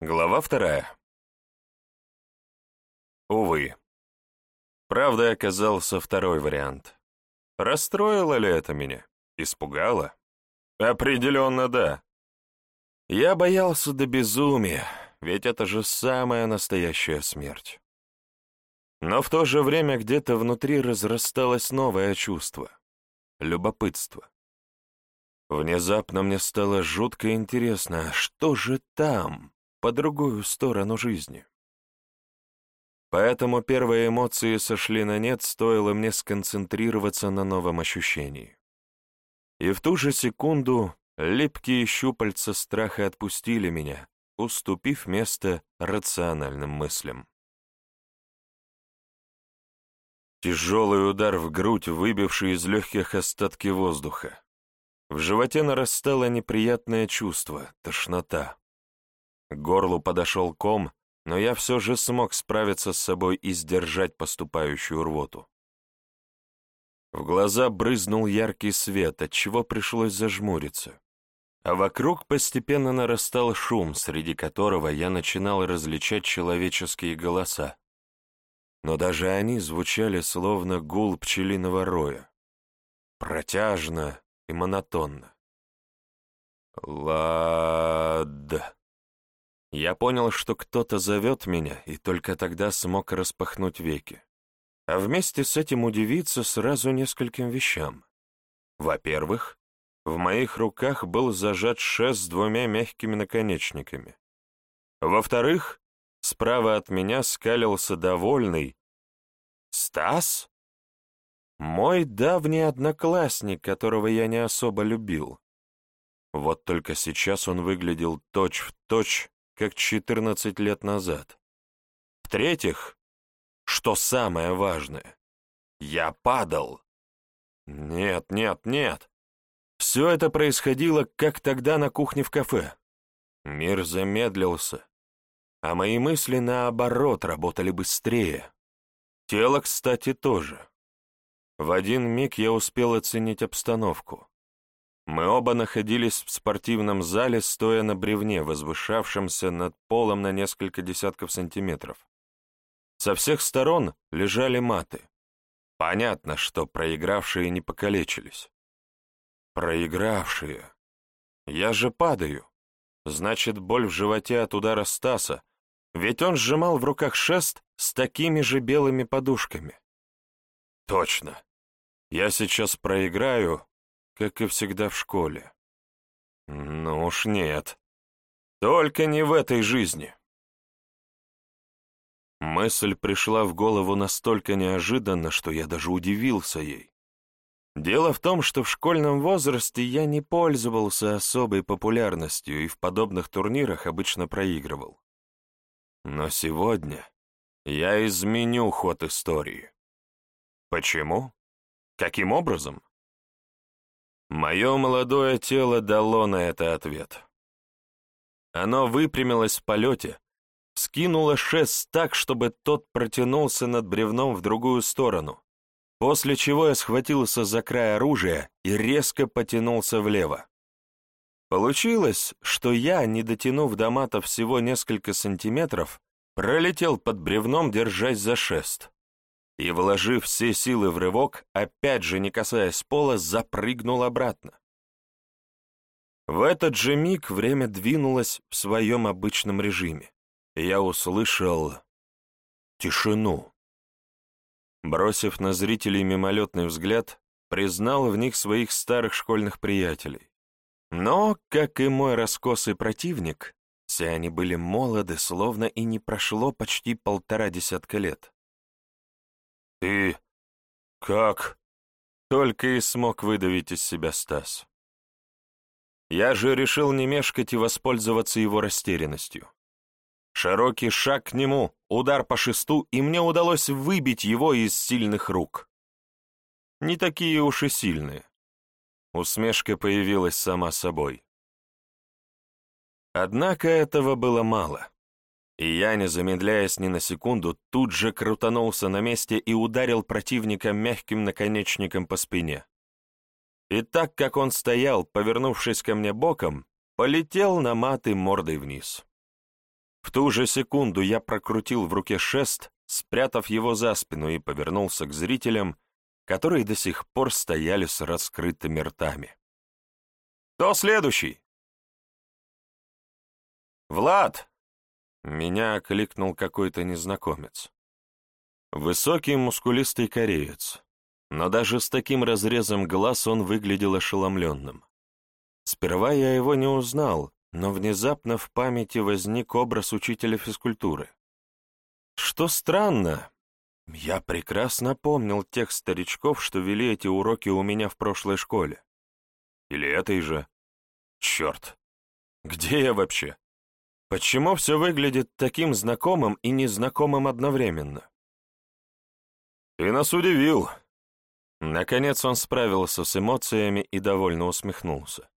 Глава вторая. Увы. Правда оказался второй вариант. Расстроило ли это меня? Испугало? Определенно да. Я боялся до безумия, ведь это же самая настоящая смерть. Но в то же время где-то внутри разрасталось новое чувство — любопытство. Внезапно мне стало жутко интересно, что же там, по другую сторону жизни. Поэтому первые эмоции сошли на нет, стоило мне сконцентрироваться на новом ощущении. И в ту же секунду липкие щупальца страха отпустили меня, уступив место рациональным мыслям. Тяжелый удар в грудь, выбивший из легких остатки воздуха. В животе нарастало неприятное чувство, тошнота. К горлу подошел ком, но я все же смог справиться с собой и сдержать поступающую рвоту. В глаза брызнул яркий свет, отчего пришлось зажмуриться. А вокруг постепенно нарастал шум, среди которого я начинал различать человеческие голоса. Но даже они звучали словно гул пчелиного роя. Протяжно и монотонно. Лад. Я понял, что кто-то зовет меня, и только тогда смог распахнуть веки. А вместе с этим удивиться сразу нескольким вещам. Во-первых, в моих руках был зажат шест с двумя мягкими наконечниками. Во-вторых, справа от меня скалился довольный Стас? Мой давний одноклассник, которого я не особо любил. Вот только сейчас он выглядел точь-в-точь точь как 14 лет назад. В-третьих, что самое важное, я падал. Нет, нет, нет. Все это происходило, как тогда на кухне в кафе. Мир замедлился, а мои мысли, наоборот, работали быстрее. Тело, кстати, тоже. В один миг я успел оценить обстановку. Мы оба находились в спортивном зале, стоя на бревне, возвышавшемся над полом на несколько десятков сантиметров. Со всех сторон лежали маты. Понятно, что проигравшие не покалечились. Проигравшие. Я же падаю. Значит, боль в животе от удара Стаса, ведь он сжимал в руках шест с такими же белыми подушками. Точно. Я сейчас проиграю, как и всегда в школе. Ну уж нет. Только не в этой жизни. Мысль пришла в голову настолько неожиданно, что я даже удивился ей. Дело в том, что в школьном возрасте я не пользовался особой популярностью и в подобных турнирах обычно проигрывал. Но сегодня я изменю ход истории. Почему? Каким образом? Мое молодое тело дало на это ответ. Оно выпрямилось в полете, скинуло шест так, чтобы тот протянулся над бревном в другую сторону, после чего я схватился за край оружия и резко потянулся влево. Получилось, что я, не дотянув до мата всего несколько сантиметров, пролетел под бревном, держась за шест и, вложив все силы в рывок, опять же, не касаясь пола, запрыгнул обратно. В этот же миг время двинулось в своем обычном режиме, я услышал тишину. Бросив на зрителей мимолетный взгляд, признал в них своих старых школьных приятелей. Но, как и мой раскосый противник, все они были молоды, словно и не прошло почти полтора десятка лет. «Ты... как?» Только и смог выдавить из себя Стас. Я же решил не мешкать и воспользоваться его растерянностью. Широкий шаг к нему, удар по шесту, и мне удалось выбить его из сильных рук. Не такие уж и сильные. Усмешка появилась сама собой. Однако этого было мало. И я, не замедляясь ни на секунду, тут же крутанулся на месте и ударил противника мягким наконечником по спине. И так как он стоял, повернувшись ко мне боком, полетел на маты мордой вниз. В ту же секунду я прокрутил в руке шест, спрятав его за спину и повернулся к зрителям, которые до сих пор стояли с раскрытыми ртами. «Кто следующий?» «Влад!» — меня окликнул какой-то незнакомец. Высокий мускулистый кореец, но даже с таким разрезом глаз он выглядел ошеломленным. Сперва я его не узнал, но внезапно в памяти возник образ учителя физкультуры. Что странно, я прекрасно помнил тех старичков, что вели эти уроки у меня в прошлой школе. Или этой же. Черт, где я вообще? Почему все выглядит таким знакомым и незнакомым одновременно? «Ты нас удивил!» Наконец он справился с эмоциями и довольно усмехнулся,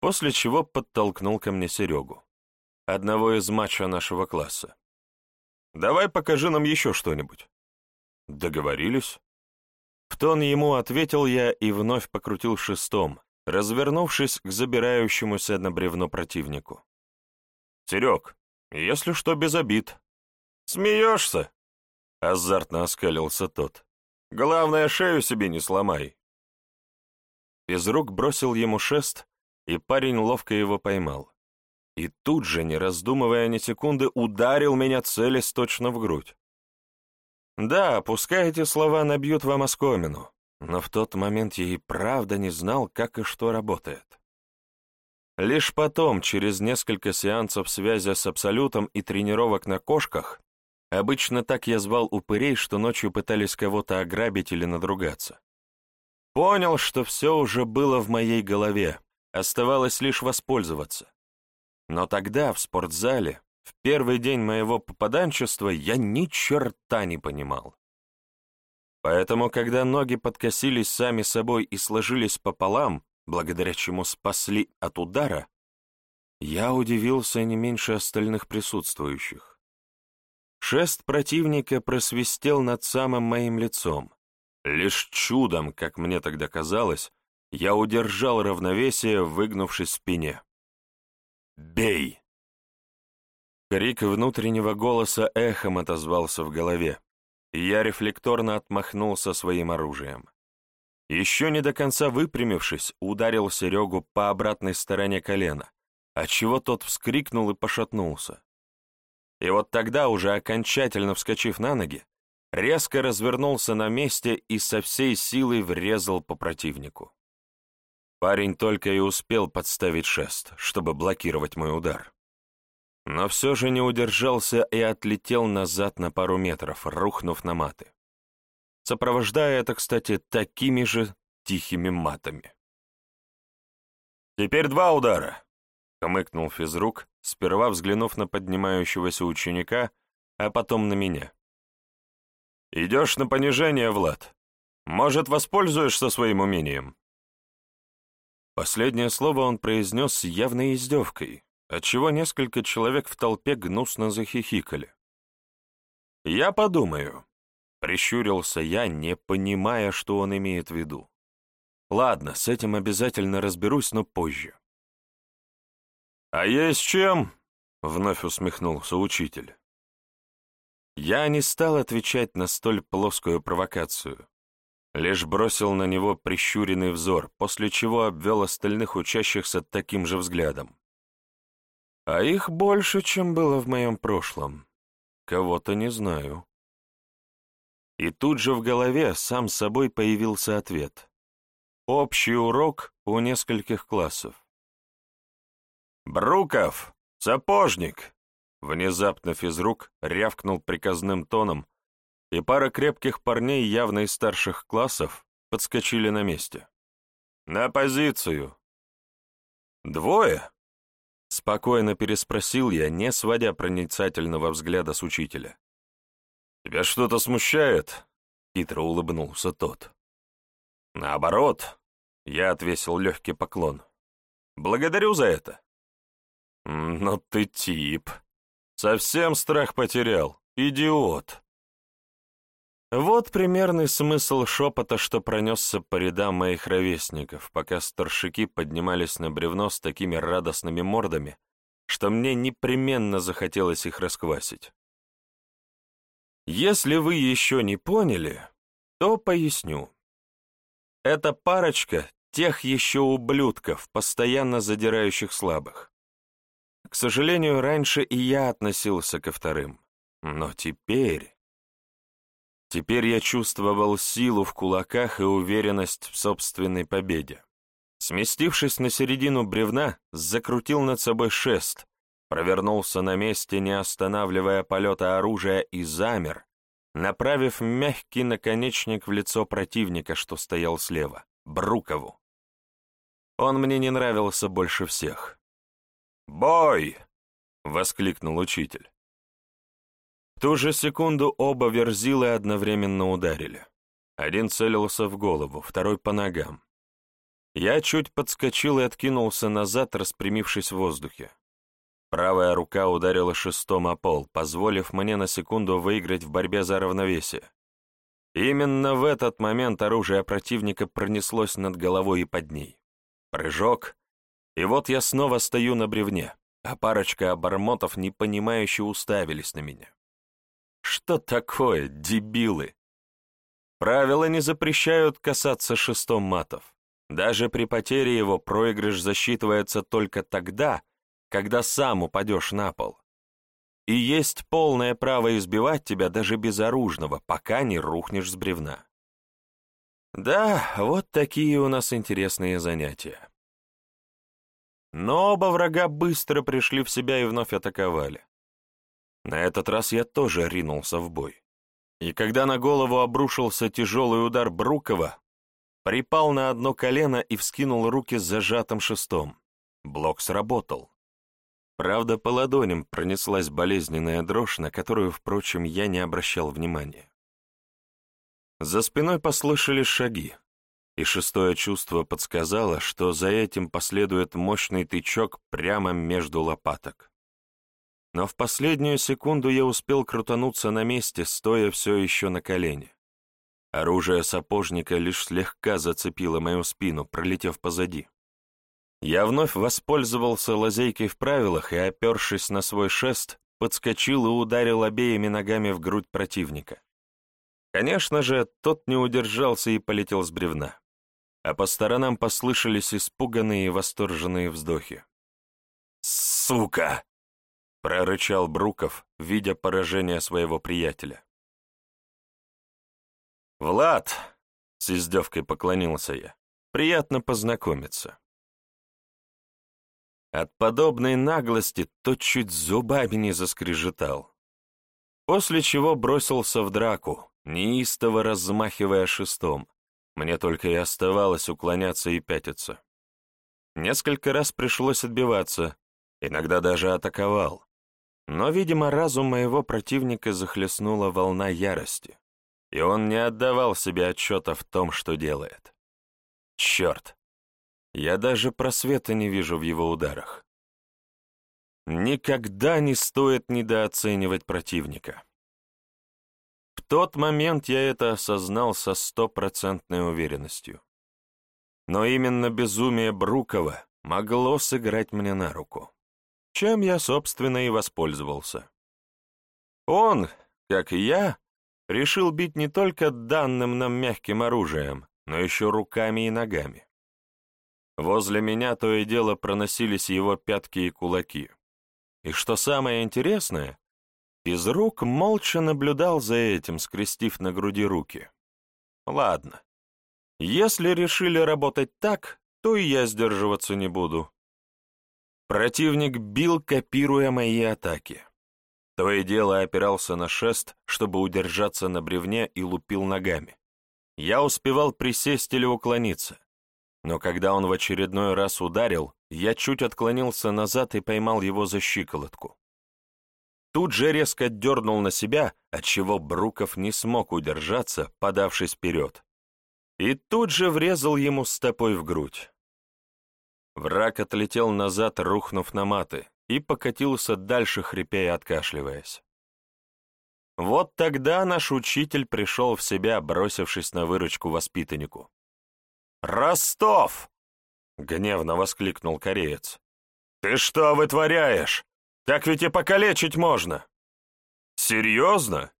после чего подтолкнул ко мне Серегу, одного из матча нашего класса. «Давай покажи нам еще что-нибудь». «Договорились?» В тон ему ответил я и вновь покрутил шестом, развернувшись к забирающемуся на бревно противнику. «Серег, если что, без обид». «Смеешься?» — азартно оскалился тот. «Главное, шею себе не сломай». Из рук бросил ему шест, и парень ловко его поймал. И тут же, не раздумывая ни секунды, ударил меня целясь точно в грудь. Да, пускай эти слова набьют вам оскомину, но в тот момент я и правда не знал, как и что работает. Лишь потом, через несколько сеансов связи с Абсолютом и тренировок на кошках, Обычно так я звал упырей, что ночью пытались кого-то ограбить или надругаться. Понял, что все уже было в моей голове, оставалось лишь воспользоваться. Но тогда, в спортзале, в первый день моего попаданчества, я ни черта не понимал. Поэтому, когда ноги подкосились сами собой и сложились пополам, благодаря чему спасли от удара, я удивился не меньше остальных присутствующих. Шест противника просвистел над самым моим лицом. Лишь чудом, как мне тогда казалось, я удержал равновесие, выгнувшись в спине. «Бей!» Крик внутреннего голоса эхом отозвался в голове, я рефлекторно отмахнулся своим оружием. Еще не до конца выпрямившись, ударил Серегу по обратной стороне колена, отчего тот вскрикнул и пошатнулся. И вот тогда, уже окончательно вскочив на ноги, резко развернулся на месте и со всей силой врезал по противнику. Парень только и успел подставить шест, чтобы блокировать мой удар. Но все же не удержался и отлетел назад на пару метров, рухнув на маты. Сопровождая это, кстати, такими же тихими матами. «Теперь два удара!» — хмыкнул физрук, сперва взглянув на поднимающегося ученика, а потом на меня. «Идешь на понижение, Влад. Может, воспользуешься своим умением?» Последнее слово он произнес с явной издевкой, отчего несколько человек в толпе гнусно захихикали. «Я подумаю», — прищурился я, не понимая, что он имеет в виду. «Ладно, с этим обязательно разберусь, но позже». «А есть чем?» — вновь усмехнулся учитель. Я не стал отвечать на столь плоскую провокацию, лишь бросил на него прищуренный взор, после чего обвел остальных учащихся таким же взглядом. А их больше, чем было в моем прошлом. Кого-то не знаю. И тут же в голове сам собой появился ответ. Общий урок у нескольких классов. «Бруков! Сапожник!» Внезапно физрук рявкнул приказным тоном, и пара крепких парней, явно из старших классов, подскочили на месте. «На позицию!» «Двое?» Спокойно переспросил я, не сводя проницательного взгляда с учителя. «Тебя что-то смущает?» — хитро улыбнулся тот. «Наоборот», — я отвесил легкий поклон. «Благодарю за это». «Ну ты тип. Совсем страх потерял. Идиот». Вот примерный смысл шепота, что пронесся по рядам моих ровесников, пока старшики поднимались на бревно с такими радостными мордами, что мне непременно захотелось их расквасить. Если вы еще не поняли, то поясню. Эта парочка тех еще ублюдков, постоянно задирающих слабых. К сожалению, раньше и я относился ко вторым. Но теперь... Теперь я чувствовал силу в кулаках и уверенность в собственной победе. Сместившись на середину бревна, закрутил над собой шест, провернулся на месте, не останавливая полета оружия, и замер, направив мягкий наконечник в лицо противника, что стоял слева, Брукову. Он мне не нравился больше всех. «Бой!» — воскликнул учитель. В ту же секунду оба верзилы одновременно ударили. Один целился в голову, второй — по ногам. Я чуть подскочил и откинулся назад, распрямившись в воздухе. Правая рука ударила шестом о пол, позволив мне на секунду выиграть в борьбе за равновесие. Именно в этот момент оружие противника пронеслось над головой и под ней. Прыжок, и вот я снова стою на бревне, а парочка обормотов непонимающе уставились на меня. Что такое, дебилы? Правила не запрещают касаться шестом матов. Даже при потере его проигрыш засчитывается только тогда, когда сам упадешь на пол. И есть полное право избивать тебя даже безоружного, пока не рухнешь с бревна. Да, вот такие у нас интересные занятия. Но оба врага быстро пришли в себя и вновь атаковали. На этот раз я тоже ринулся в бой. И когда на голову обрушился тяжелый удар Брукова, припал на одно колено и вскинул руки с зажатым шестом. Блок сработал. Правда, по ладоням пронеслась болезненная дрожь, на которую, впрочем, я не обращал внимания. За спиной послышались шаги, и шестое чувство подсказало, что за этим последует мощный тычок прямо между лопаток. Но в последнюю секунду я успел крутануться на месте, стоя все еще на колене. Оружие сапожника лишь слегка зацепило мою спину, пролетев позади. Я вновь воспользовался лазейкой в правилах и, опершись на свой шест, подскочил и ударил обеими ногами в грудь противника. Конечно же, тот не удержался и полетел с бревна. А по сторонам послышались испуганные и восторженные вздохи. «Сука!» — прорычал Бруков, видя поражение своего приятеля. «Влад!» — с издевкой поклонился я. «Приятно познакомиться». От подобной наглости тот чуть зубами не заскрежетал. После чего бросился в драку, неистово размахивая шестом. Мне только и оставалось уклоняться и пятиться. Несколько раз пришлось отбиваться, иногда даже атаковал. Но, видимо, разум моего противника захлестнула волна ярости, и он не отдавал себе отчета в том, что делает. Черт! Я даже просвета не вижу в его ударах. Никогда не стоит недооценивать противника. В тот момент я это осознал со стопроцентной уверенностью. Но именно безумие Брукова могло сыграть мне на руку, чем я, собственно, и воспользовался. Он, как и я, решил бить не только данным нам мягким оружием, но еще руками и ногами. Возле меня то и дело проносились его пятки и кулаки. И что самое интересное, из рук молча наблюдал за этим, скрестив на груди руки. Ладно, если решили работать так, то и я сдерживаться не буду. Противник бил, копируя мои атаки. То и дело опирался на шест, чтобы удержаться на бревне и лупил ногами. Я успевал присесть или уклониться но когда он в очередной раз ударил, я чуть отклонился назад и поймал его за щиколотку. Тут же резко дернул на себя, отчего Бруков не смог удержаться, подавшись вперед. И тут же врезал ему стопой в грудь. Враг отлетел назад, рухнув на маты, и покатился дальше, хрипя и откашливаясь. Вот тогда наш учитель пришел в себя, бросившись на выручку воспитаннику. «Ростов!» — гневно воскликнул кореец. «Ты «Ты что вытворяешь? Так ведь и покалечить можно!» «Серьезно?»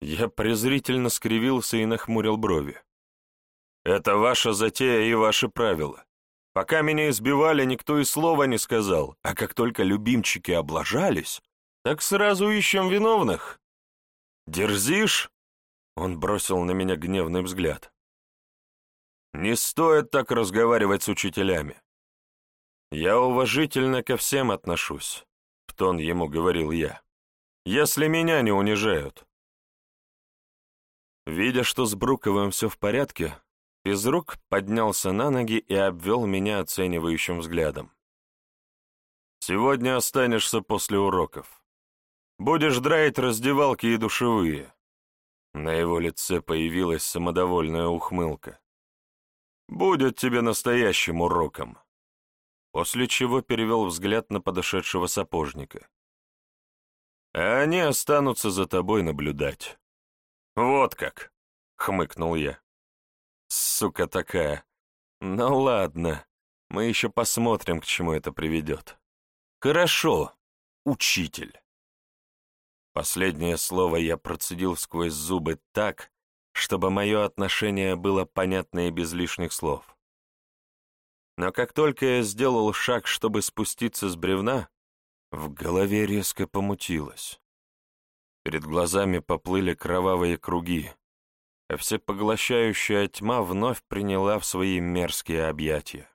Я презрительно скривился и нахмурил брови. «Это ваша затея и ваши правила. Пока меня избивали, никто и слова не сказал, а как только любимчики облажались, так сразу ищем виновных. Дерзишь?» Он бросил на меня гневный взгляд. «Не стоит так разговаривать с учителями. Я уважительно ко всем отношусь», — в тон ему говорил я, — «если меня не унижают». Видя, что с Бруковым все в порядке, Физрук поднялся на ноги и обвел меня оценивающим взглядом. «Сегодня останешься после уроков. Будешь драить раздевалки и душевые». На его лице появилась самодовольная ухмылка. «Будет тебе настоящим уроком». После чего перевел взгляд на подошедшего сапожника. «А они останутся за тобой наблюдать». «Вот как!» — хмыкнул я. Сука такая. Ну ладно, мы еще посмотрим, к чему это приведет. Хорошо, учитель. Последнее слово я процедил сквозь зубы так, чтобы мое отношение было понятно и без лишних слов. Но как только я сделал шаг, чтобы спуститься с бревна, в голове резко помутилось. Перед глазами поплыли кровавые круги, а всепоглощающая тьма вновь приняла в свои мерзкие объятия.